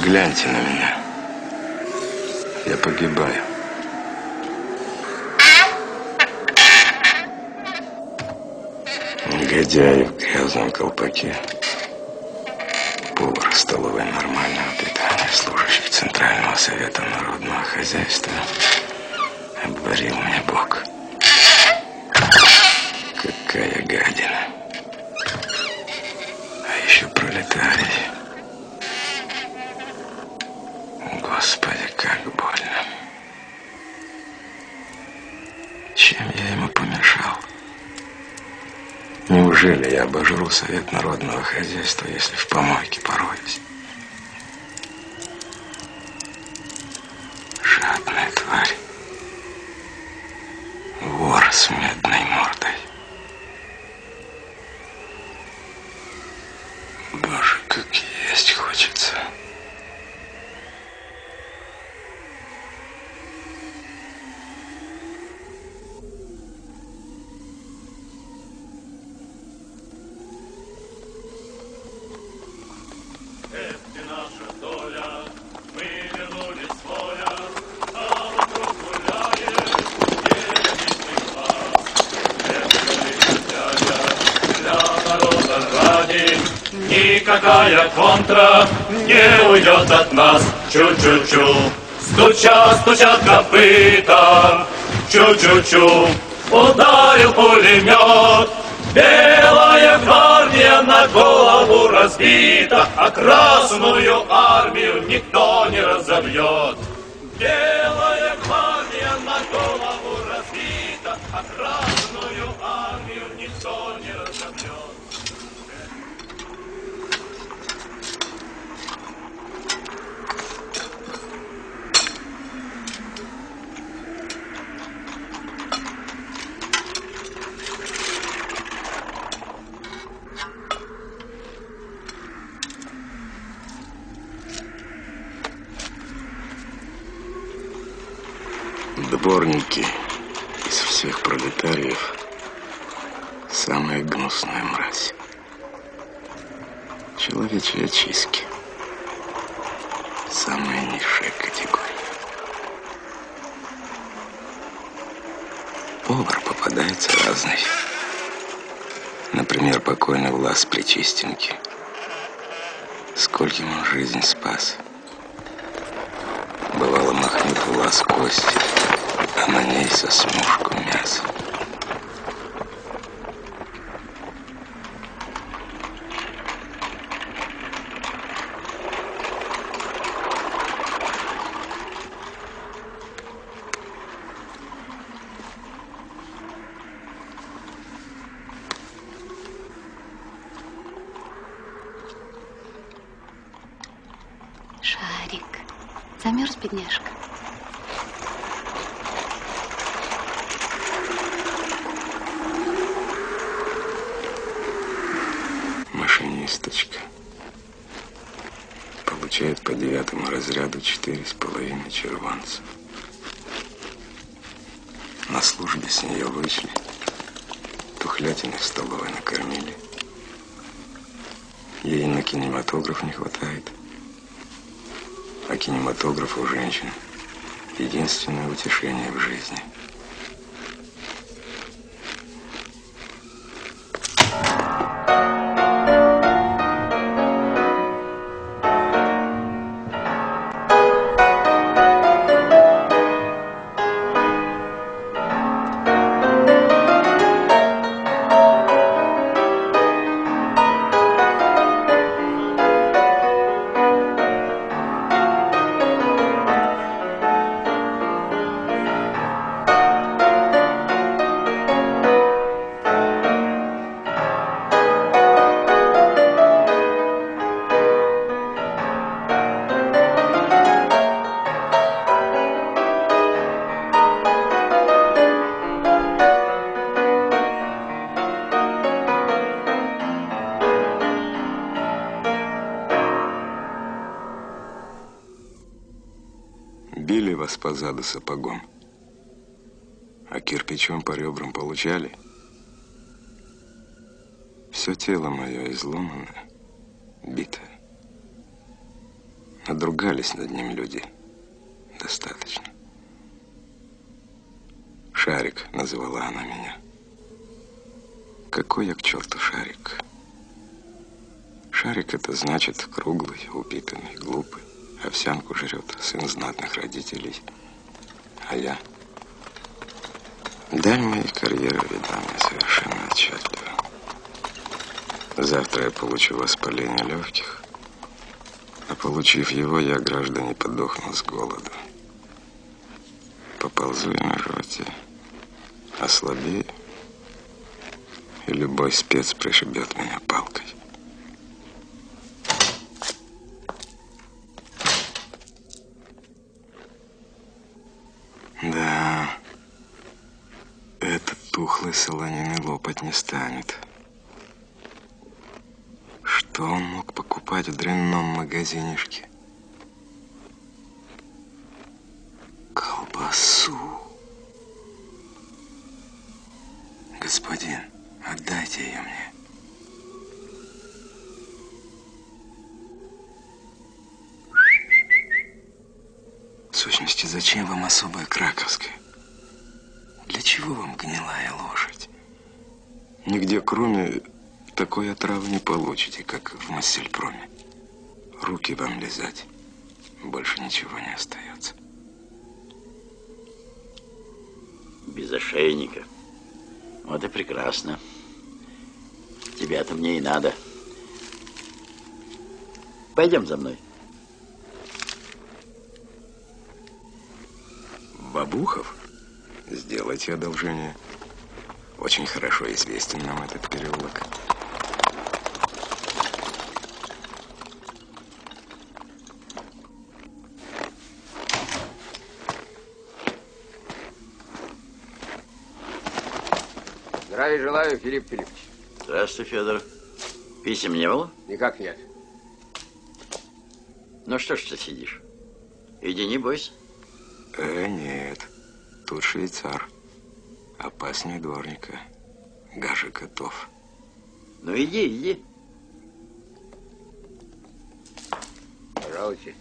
Гляньте на меня. Я погибаю. Негодяй в грязном колпаке. Повар столовой нормального питания, служащий Центрального совета народного хозяйства, обварил мне бок. Какая гадина. А еще пролетарий. Господи, как больно. Чем я ему помешал? Неужели я обожру совет народного хозяйства, если в помойке пороюсь? Жадная тварь. Вор с медной никакая контра не уйдет от нас. Чу-чу-чу, стучат, стучат копыта, чу-чу-чу, ударил пулемет. Белая гвардия на голову разбита, а красную армию никто не разобьет. Белая гвардия на голову разбита, а красную армию никто не разобьет. Дворники из всех пролетариев самая гнусная мразь. Человечьи очистки. Самая низшая категория. Повар попадается разный. Например, покойный Влас Причистенки. Скольким он жизнь спас. Бывало, махнет Влас кости, а на ней со смушку мяса. Шарик. Замерз, бедняжка. Получает по девятому разряду четыре с половиной червонца. На службе с нее вышли. Тухлятины в столовой накормили. Ей на кинематограф не хватает. А кинематограф у женщин единственное утешение в жизни. Били вас по заду сапогом, а кирпичом по ребрам получали. Все тело мое изломано, бито. Надругались над ним люди. Достаточно. Шарик называла она меня. Какой я к черту шарик? Шарик это значит круглый, упитанный, глупый. Овсянку жрет сын знатных родителей. А я... Даль моей карьеры видна мне совершенно отчетливо. Завтра я получу воспаление легких, а получив его, я, граждане, подохну с голоду. Поползу я на животе, ослабею, и любой спец пришибет меня палкой. Да, этот тухлый солониный лопать не станет. Что он мог покупать в дрянном магазинишке? Колбасу. Господин, отдайте ее мне. В сущности, зачем вам особая краковская? Для чего вам гнилая лошадь? Нигде, кроме такой отравы, не получите, как в Массельпроме. Руки вам лизать. Больше ничего не остается. Без ошейника. Вот и прекрасно. Тебя-то мне и надо. Пойдем за мной. Бабухов? Сделайте одолжение. Очень хорошо известен нам этот переулок. Здравия желаю, Филипп Филиппович. Здравствуй, Федор. Писем не было? Никак нет. Ну что ж ты сидишь? Иди, не бойся. Э, нет. Тут швейцар. Опаснее дворника. Гажи котов. Ну иди, иди. Пожалуйте.